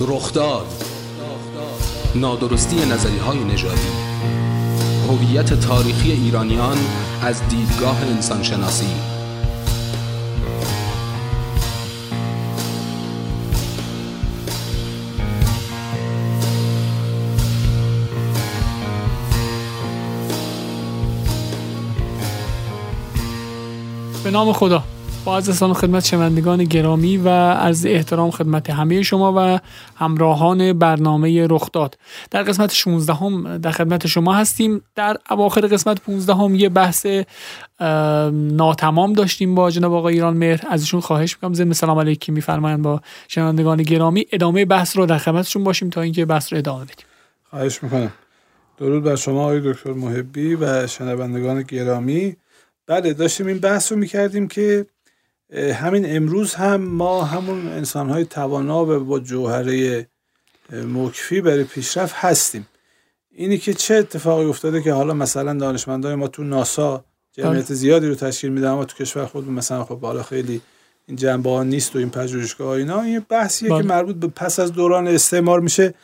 رخداد نادرستی نظری های نژادی. هویت تاریخی ایرانیان از دیدگاه انسانشناسی. به نام خدا. با از و خدمت شنوندگان گرامی و از احترام خدمت همه شما و همراهان برنامه رخداد در قسمت 16 هم در خدمت شما هستیم. در اواخر قسمت 15 هم یه بحث ناتمام داشتیم با جناب آقای ایران مهر. ازشون خواهش می‌کنم. ضمن سلام علیکی میفرمایند با شنوندگان گرامی. ادامه بحث رو در خدمتشون باشیم تا اینکه بحث رو ادامه بدیم. خواهش می‌کنم. درود بر شما آقای دکتر محبی و شنوندگان گرامی. بله داشتیم این بحث رو می‌کردیم که همین امروز هم ما همون انسان های توانا و با جوهره مکفی برای پیشرفت هستیم اینی که چه اتفاقی افتاده که حالا مثلا دانشمندای ما تو ناسا جمعیت بله. زیادی رو تشکیل میدن اما تو کشور خود مثلا خب بالا خیلی این جنبه ها نیست و این پژوهشگاه اینا این بحثیه که بله. مربوط به پس از دوران استعمار میشه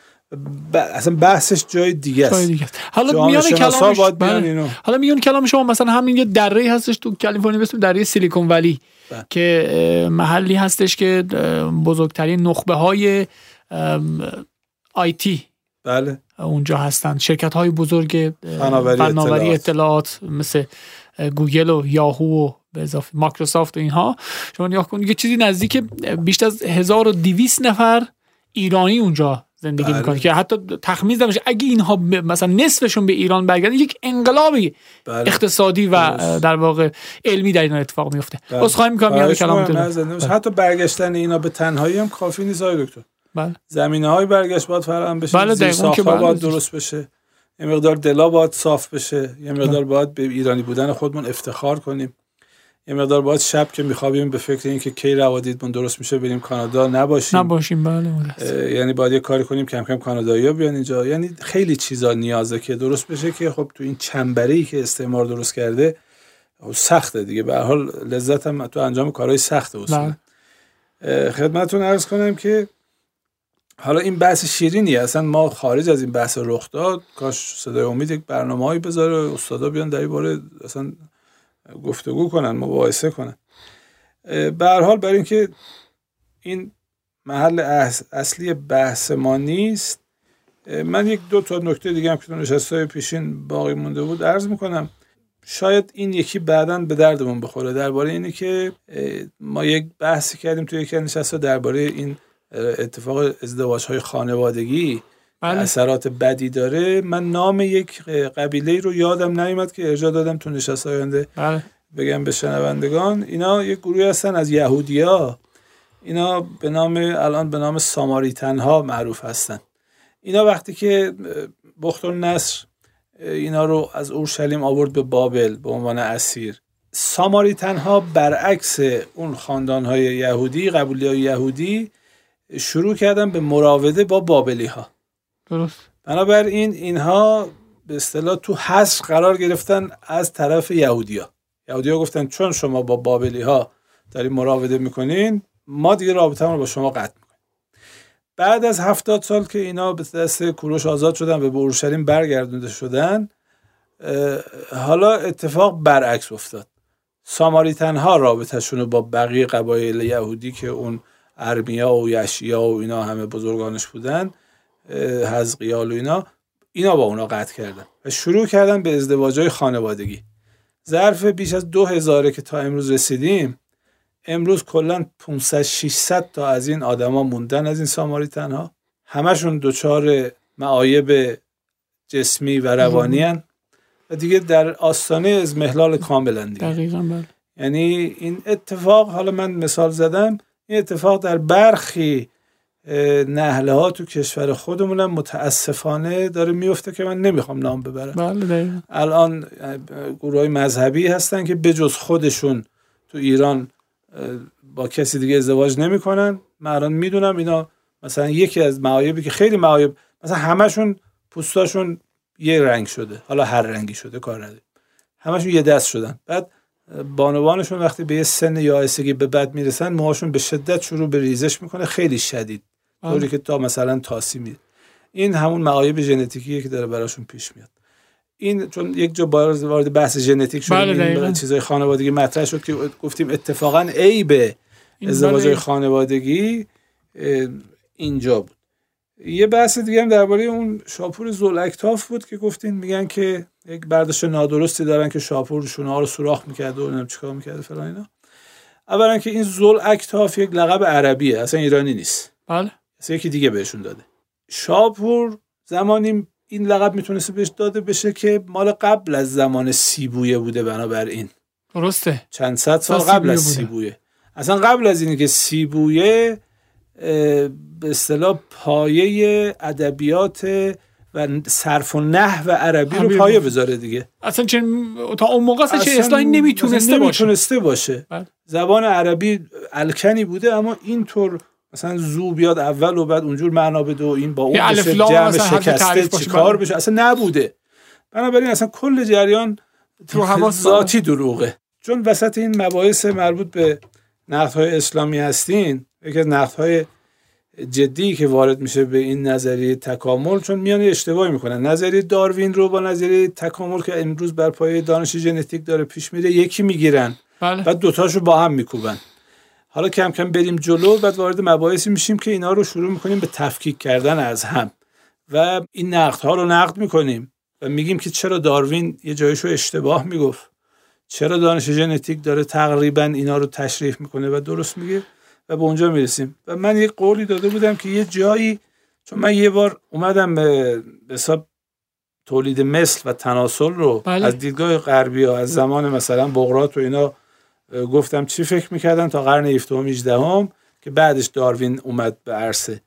ب... اصلا بحثش جای دیگه است دیگه حالا میان کلامش بله. حالا میان کلام شما مثلا همین یه دره هستش تو کالیفرنیا به اسم دره سیلیکون ولی بله. که محلی هستش که بزرگترین نخبه های آیتی بله اونجا هستند شرکت های بزرگ فناوری اطلاعات. مثل گوگل و یاهو و به اضافه مایکروسافت و اینها شما نگاه کنید یه چیزی نزدیک بیشتر از 1200 نفر ایرانی اونجا زندگی بله. می‌کنه که حتی تخمین نمیشه اگه اینها مثلا نصفشون به ایران برگردن یک انقلابی بله. اقتصادی و در واقع علمی در این اتفاق میفته بله. خواهی می‌کنم یاد کلامتون حتی برگشتن اینا به تنهایی هم کافی نیست آقای دکتر بله. زمینه های برگشت باید فراهم بشه بله زیر بله. باید درست بشه یه مقدار دلا باید صاف بشه یه مقدار باید به ایرانی بودن خودمون افتخار کنیم یه مقدار باید شب که میخوابیم به فکر اینکه کی روادیدمون درست میشه بریم کانادا نباشیم. نباشیم بله یعنی باید یه کاری کنیم کم کم کانادایی بیان اینجا. یعنی خیلی چیزا نیازه که درست بشه که خب تو این چنبره ای که استعمار درست کرده سخته دیگه. به حال لذت هم تو انجام کارهای سخته اصلا بله. خدمتتون عرض کنم که حالا این بحث شیرینی اصلا ما خارج از این بحث رخ داد کاش صدای امید یک برنامه‌ای بذاره استادا بیان در این باره اصلا گفتگو کنن مباحثه کنن. به حال برای اینکه این محل اصلی بحث ما نیست من یک دو تا نکته دیگه هم که تو پیشین باقی مونده بود عرض می‌کنم. شاید این یکی بعدا به دردمون بخوره. درباره اینه که ما یک بحثی کردیم توی یکی نشسته درباره این اتفاق ازدواج های خانوادگی. بله. اثرات بدی داره. من نام یک قبیله رو یادم نیومد که ارجا دادم تو نشست آینده. بله. بگم به شنوندگان اینا یک گروه هستن از یهودیا اینا به نام الان به نام ساماریتن ها معروف هستن. اینا وقتی که بخت نصر اینا رو از اورشلیم آورد به بابل به عنوان اسیر. ساماریتن ها برعکس اون خاندان های یهودی قبولی های یهودی شروع کردن به مراوده با بابلی ها درست. بنابراین اینها به اصطلاح تو حصر قرار گرفتن از طرف یهودیا. یهودیا گفتن چون شما با بابلی ها دارین مراوده می‌کنین ما دیگه رابطه رو با شما قطع می‌کنیم. بعد از هفتاد سال که اینا به دست کوروش آزاد شدن به اورشلیم برگردونده شدن حالا اتفاق برعکس افتاد. ساماریتن ها رابطهشون رو با بقیه قبایل یهودی که اون ارمیا و یشیا و اینا همه بزرگانش بودن حزقیال و اینا اینا با اونا قطع کردن. و شروع کردن به ازدواج خانوادگی. ظرف بیش از دو هزاره که تا امروز رسیدیم امروز کلا 500 600 تا از این آدما موندن از این ساماریتن ها همشون دچار معایب جسمی و روانی هن. و دیگه در آستانه از محلال کاملا دیگه. دقیقا بله. یعنی این اتفاق حالا من مثال زدم این اتفاق در برخی نهله ها تو کشور خودمونم متاسفانه داره میفته که من نمی‌خوام نام ببرم. بله الان گروه های مذهبی هستن که بجز خودشون تو ایران با کسی دیگه ازدواج نمی‌کنن. من الان می‌دونم اینا مثلا یکی از معایبی که خیلی معایب مثلا همشون پوستاشون یه رنگ شده. حالا هر رنگی شده کار نداره همشون یه دست شدن. بعد بانوانشون وقتی به یه سن یا به بد می‌رسن موهاشون به شدت شروع به ریزش می‌کنه. خیلی شدید. طوری که تا مثلا تاسی میره این همون معایب ژنتیکیه که داره براشون پیش میاد. این چون یک جا باز وارد بحث ژنتیک شد بله، چیزای خانوادگی مطرح شد که گفتیم اتفاقا عیب این ازدواج بله. خانوادگی اینجا بود. یه بحث دیگه هم درباره اون شاپور زولاکتاف بود که گفتین میگن که یک برداشت نادرستی دارن که شاپور شونه ها رو سوراخ می‌کرد و نمی‌دونم چیکار می‌کرد فلان اینا. اولا که این زولاکتاف یک لقب عربیه اصلا ایرانی نیست. بله. اصلا یکی دیگه بهشون داده. شاپور زمانی این لقب می‌تونسته بهش داده بشه که مال قبل از زمان سیبویه بوده بنابراین. درسته. چند صد سال قبل از سیبویه اصلا قبل از اینه که سیبویه به اصطلاح پایه ادبیات و صرف و نحو و عربی رو پایه. بذاره دیگه. اصلا چه تا اون موقع اصلا چه اصلا اصلاحی نمی‌تونسته باشه. نمی‌تونسته باشه. بله. زبان عربی الکنی بوده اما اینطور مثلا زو بیاد اول و بعد اونجور معنا بده و این با اون جمع شکسته. چیکار. بشه؟ اصلا نبوده. بنابراین اصلا کل جریان رو حواس ذاتی دروغه. چون وسط این مباحث مربوط به نقدهای اسلامی هستین یکی از نقدهای جدی که وارد میشه به این نظریه تکامل چون میان اشتباهی می‌کنن. نظریه داروین رو با نظریه تکامل که امروز بر پایه دانش ژنتیک داره پیش میره یکی می‌گیرن بله. بعد دوتاشو با هم میکوبن. حالا کم کم بریم جلو بعد وارد مباحثی میشیم که اینا رو شروع می‌کنیم به تفکیک کردن از هم. و این نقدها رو نقد می‌کنیم و میگیم که چرا داروین یه جایشو اشتباه می‌گفت. چرا دانش ژنتیک داره تقریبا اینا رو تشریح می‌کنه و درست میگه و به اونجا می‌رسیم. و من یه قولی داده بودم که یه جایی چون من یه بار اومدم به حساب تولید مثل و تناسل رو بله. از دیدگاه غربی ها از زمان مثلا بغرات و اینا گفتم چی فکر می‌کردن تا قرن 17 و 18 که بعدش داروین اومد به عرصه.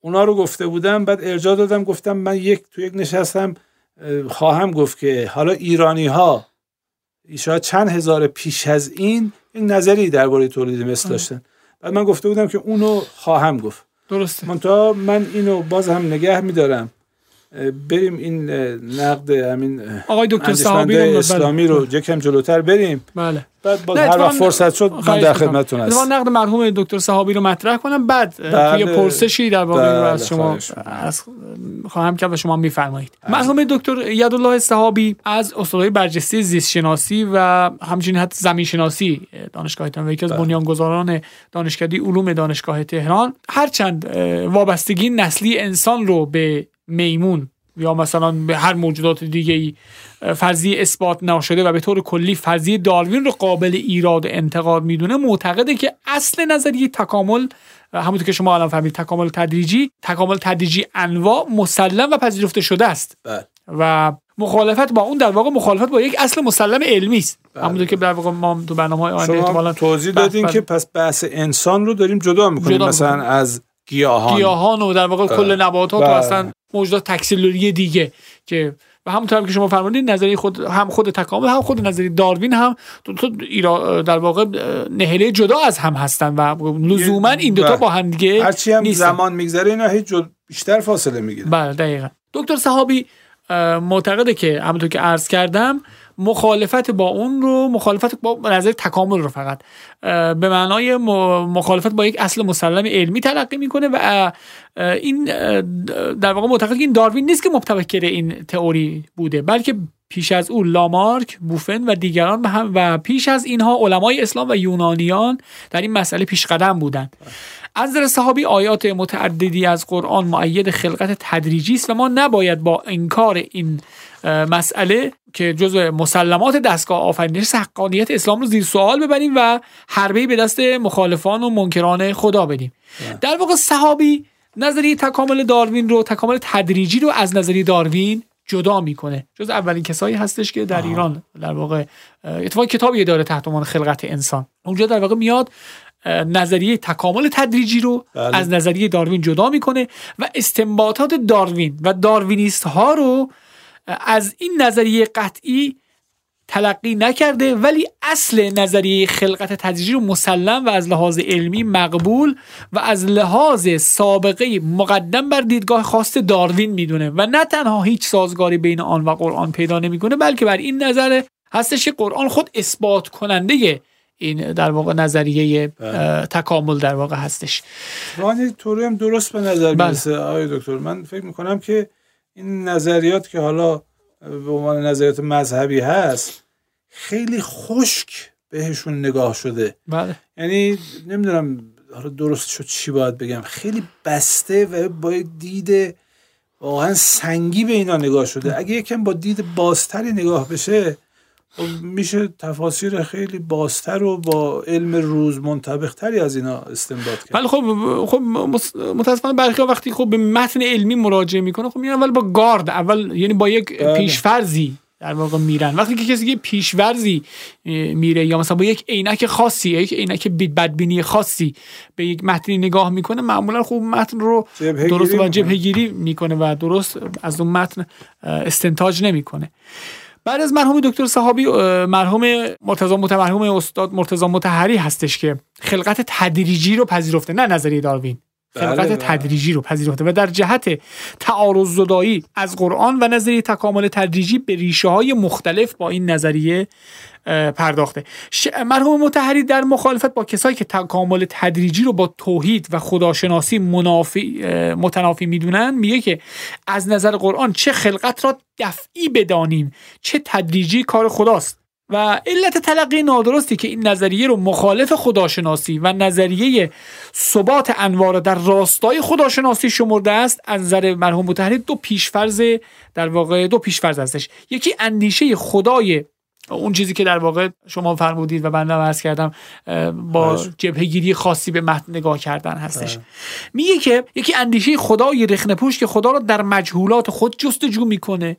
اونا رو گفته بودم بعد ارجاع دادم گفتم من یک تو یک نشستم اه، خواهم گفت که حالا ایرانی ها شاید چند هزار پیش از این یک نظری درباره تولید مثل داشتن. بعد من گفته بودم که اونو خواهم گفت. درسته. منتها من اینو باز هم نگه میدارم. بریم این نقد همین آقای دکتر صحابی رو اسلامی رو یکم جلوتر بریم بله بعد باز نه، هر وقت فرصت شد من در. خدمتتون هستم نقد مرحوم دکتر صحابی رو مطرح کنم بعد بله. توی پرسشی در واقع رو از شما. از خواهم کرد و شما میفرمایید مرحوم دکتر یدالله صحابی از استادای برجسته زیست شناسی و همچنین حتی زمین شناسی دانشگاه تهران یکی از. بنیانگذاران دانشکده علوم دانشگاه تهران هرچند اه، وابستگی نسلی انسان رو به میمون یا مثلا به هر موجودات دیگه ای فرضی اثبات نشده و به طور کلی فرضی داروین رو قابل ایراد و انتقاد می‌دونه معتقده که اصل نظریه تکامل همونطور که شما الان فهمید تکامل تدریجی تکامل تدریجی انواع مسلم و پذیرفته شده است بله. و مخالفت با اون در واقع مخالفت با یک اصل مسلم علمی است بله. همونطور که در واقع ما تو برنامه های آینده احتمالاً توضیح دادین که پس بحث انسان رو داریم جدا می‌کنیم جدا مثلا می‌کنیم. از گیاهان گیاهان و در واقع کل نباتات و. اصلا موجودات تکسلوری دیگه که و همونطور هم که شما فرمودید نظریه خود هم خود تکامل هم خود نظریه داروین هم تو ایرا- در واقع نهله جدا از هم هستن و لزوما این دوتا بله. با هم دیگه هرچی هم نیستن. زمان میگذره اینا هیچ. بیشتر فاصله می‌گیره بله دقیقا دکتر صحابی معتقده که همونطور که عرض کردم مخالفت با اون رو مخالفت با نظر تکامل رو فقط. به معنای مخالفت با یک اصل مسلم علمی تلقی می‌کنه و این در واقع معتقد این داروین نیست که مبتکر این تئوری بوده بلکه پیش از او لامارک، بوفن و دیگران و, هم و پیش از اینها علمای اسلام و یونانیان در این مسئله پیش قدم بودند. از نظر صحابی آیات متعددی از قرآن معید خلقت تدریجی است و ما نباید با انکار این مسئله که جزء مسلمات دستگاه آفرینش حقانیت اسلام رو زیر سوال ببریم و حربه به دست مخالفان و منکران خدا بدیم. در واقع صحابی نظریه تکامل داروین رو تکامل تدریجی رو از نظریه داروین جدا می‌کنه. جز اولین کسایی هستش که در ایران در واقع اتفاق کتابی داره تحت عنوان خلقت انسان. اونجا در واقع میاد نظریه تکامل تدریجی رو بله. از نظریه داروین جدا می‌کنه و استنباطات داروین و داروینیست ها رو از این نظریه قطعی تلقی نکرده ولی اصل نظریه خلقت تدریجی رو مسلم و از لحاظ علمی مقبول و از لحاظ سابقه مقدم بر دیدگاه خاص داروین می‌دونه و نه تنها هیچ سازگاری بین آن و قرآن پیدا نمی‌کنه بلکه بر این نظر هستش که قرآن خود اثبات کننده این در واقع نظریه بله. تکامل در واقع هستش. وانی طوری هم درست به نظر بله. می‌رسه آقای دکتر. من فکر می‌کنم که این نظریات که حالا به عنوان نظریات مذهبی هست خیلی خشک بهشون نگاه شده. بله. یعنی نمی‌دونم حالا درست شد چی باید بگم. خیلی بسته و با یک دید واقعا سنگی به اینا نگاه شده. اگه یکم با دید بازتری نگاه بشه میشه تفاسیر خیلی بازتر و با علم روز منطبقتری از اینا استنباط کرد ولی خب خب متاسفانه برخی وقتی خب به متن علمی مراجعه می‌کنه خب میرن اول با گارد اول یعنی با یک بله. پیشفرزی در واقع میرن وقتی که کسی یه پیشورزی میره یا مثلا با یک عینک خاصی یک عینک بدبینی خاصی به یک متنی نگاه می‌کنه معمولا خب متن رو درست و. جبهه گیری می‌کنه و درست از اون متن استنتاج نمی‌کنه بعد از مرحوم دکتر صحابی مرحوم مرتضی متمرحوم استاد مرتضی متحری هستش که خلقت تدریجی رو پذیرفته نه نظریه داروین. خلقت بله. تدریجی رو پذیرفته و در جهت تعارض زدایی از قرآن و نظریه تکامل تدریجی به ریشه های مختلف با این نظریه پرداخته ش- مرحوم متحری در مخالفت با کسایی که تکامل تدریجی رو با توحید و خداشناسی منافی متنافی می‌دونن میگه که از نظر قرآن چه خلقت را دفعی بدانیم چه تدریجی کار خداست و علت تلقی نادرستی که این نظریه رو مخالف خداشناسی و نظریه ثبات انوار در راستای خداشناسی شمرده است از نظر مرحوم متحری دو پیشفرض در واقع دو پیشفرض هستش یکی اندیشه خدای اون چیزی که در واقع شما فرمودید و بنده عرض کردم با باش. جبهگیری خاصی به متن نگاه کردن هستش بله. میگه که یکی اندیشه خدای رخنه پوش که خدا را در مجهولات خود جستجو می‌کنه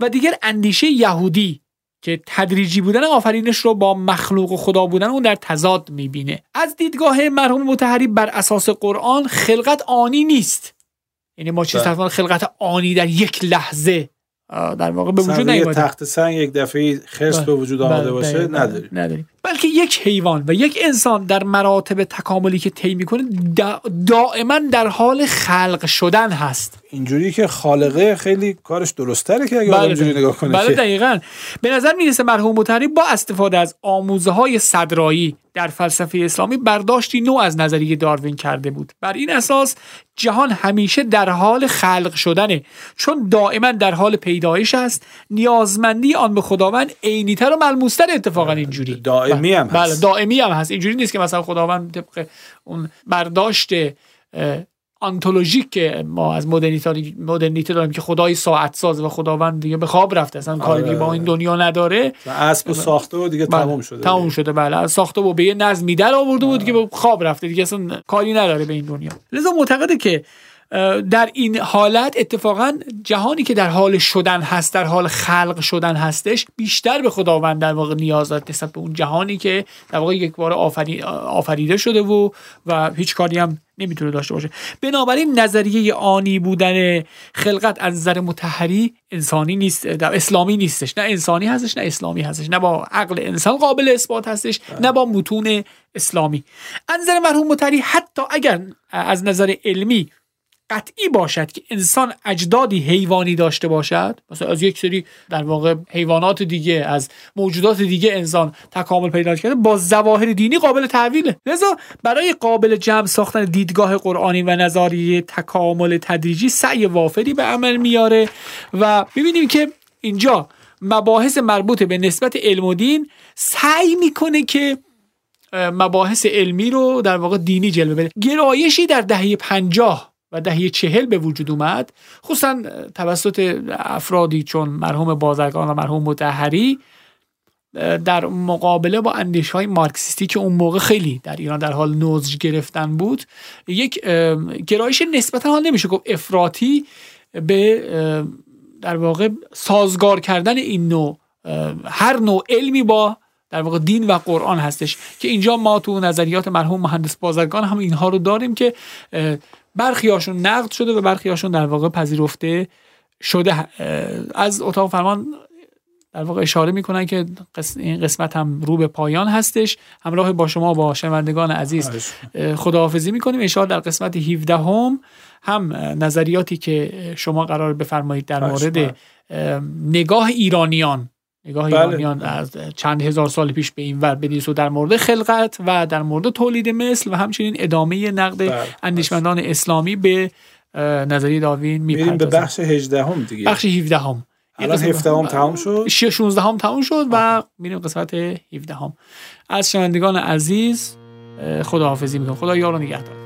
و دیگر اندیشه یهودی که تدریجی بودن آفرینش رو با مخلوق خدا بودن اون در تضاد می‌بینه از دیدگاه مرحوم متحری بر اساس قرآن خلقت آنی نیست یعنی ما چیز بله. خلقت آنی در یک لحظه در واقع به وجود نیومده تخت سنگ یک دفعه خرس بله. به وجود آمده بله، باشه. نداریم نداریم بلکه یک حیوان و یک انسان در مراتب تکاملی که طی می‌کنه دا دائما در حال خلق شدن هست. اینجوری که خالقه خیلی کارش درستره که اگه آدم اینجوری نگاه کنه. بله که دقیقا. به نظر می‌رسه مرحوم متحری با استفاده از آموزه های صدرایی در فلسفه اسلامی برداشتی نوع از نظریه داروین کرده بود. بر این اساس جهان همیشه در حال خلق شدنه. چون دائما در حال پیدایش است نیازمندی آن به خداوند عینیتر و ملموستر اتفاقا اینجوری. دائمی هم بله هست. دائمی هم هست. اینجوری نیست که مثلا خداوند طبق اون برداشت آنتولوژیک که ما از مدرنیته مدرنیته داریم که خدای ساعت ساز و خداوند دیگه به خواب رفته. اصلا کاری آره. دیگه با این دنیا نداره. و اسب و ساخته و دیگه بله، تموم شده. تموم شده بله. ساخته و به یه نظمی در آورده بود که به خواب رفته. دیگه اصلا کاری نداره به این دنیا. لذا معتقده که در این حالت اتفاقا جهانی که در حال شدن هست در حال خلق شدن هستش بیشتر به خداوند در واقع نیاز دارد نسبت به اون جهانی که در واقع یک بار آفری... آفریده شده و و هیچ کاری هم نمی‌تونه داشته باشه. بنابراین نظریه آنی بودن خلقت از نظر متحری انسانی نیست در اسلامی نیستش. نه انسانی هستش نه اسلامی هستش. نه با عقل انسان قابل اثبات هستش نه با متون اسلامی. از نظر مرحوم متحری حتی اگر از نظر علمی قطعی باشد که انسان اجدادی حیوانی داشته باشد. مثلا از یک سری در واقع حیوانات دیگه از موجودات دیگه انسان تکامل پیدا کرده با ظواهر دینی قابل تحویله لذا برای قابل جمع ساختن دیدگاه قرآنی و نظریه تکامل تدریجی سعی وافری به عمل میاره و می‌بینیم که اینجا مباحث مربوط به نسبت علم و دین سعی می‌کنه که مباحث علمی رو در واقع دینی جلوه بده. گرایشی در دهه پنجاه و دهه چهل به وجود اومد. خصوصا توسط افرادی چون مرحوم بازرگان و مرحوم متحری در مقابله با اندیش های مارکسیستی که اون موقع خیلی در ایران در حال نوزج گرفتن بود یک گرایش نسبتا حال نمیشه گفت افراطی به در واقع سازگار کردن این نوع هر نوع علمی با در واقع دین و قرآن هستش. که اینجا ما تو نظریات مرحوم مهندس بازرگان هم اینها رو داریم که اه، برخی هاشون نقد شده و برخی هاشون در واقع پذیرفته شده. از اتاق فرمان در واقع اشاره می‌کنن که این قسمت هم رو به پایان هستش. همراه با شما با شنوندگان عزیز خداحافظی می‌کنیم. انشاءالله در قسمت 17 هم هم نظریاتی که شما قرار بفرمایید در مورد نگاه ایرانیان نگاه بله. ایرانیان از چند هزار سال پیش به این ور بدیس و در مورد خلقت و در مورد تولید مثل و همچنین ادامه نقد بله. اندیشمندان اسلامی به نظریه داروین میریم به می‌پردازیم بخش 18 هم دیگه. بخش 17 هم الان 17 هم تمام شد؟ 16 هم تموم شد و میریم قسمت 17 هم از شنوندگان عزیز خداحافظی می‌کنم. خدا یار و نگهدار.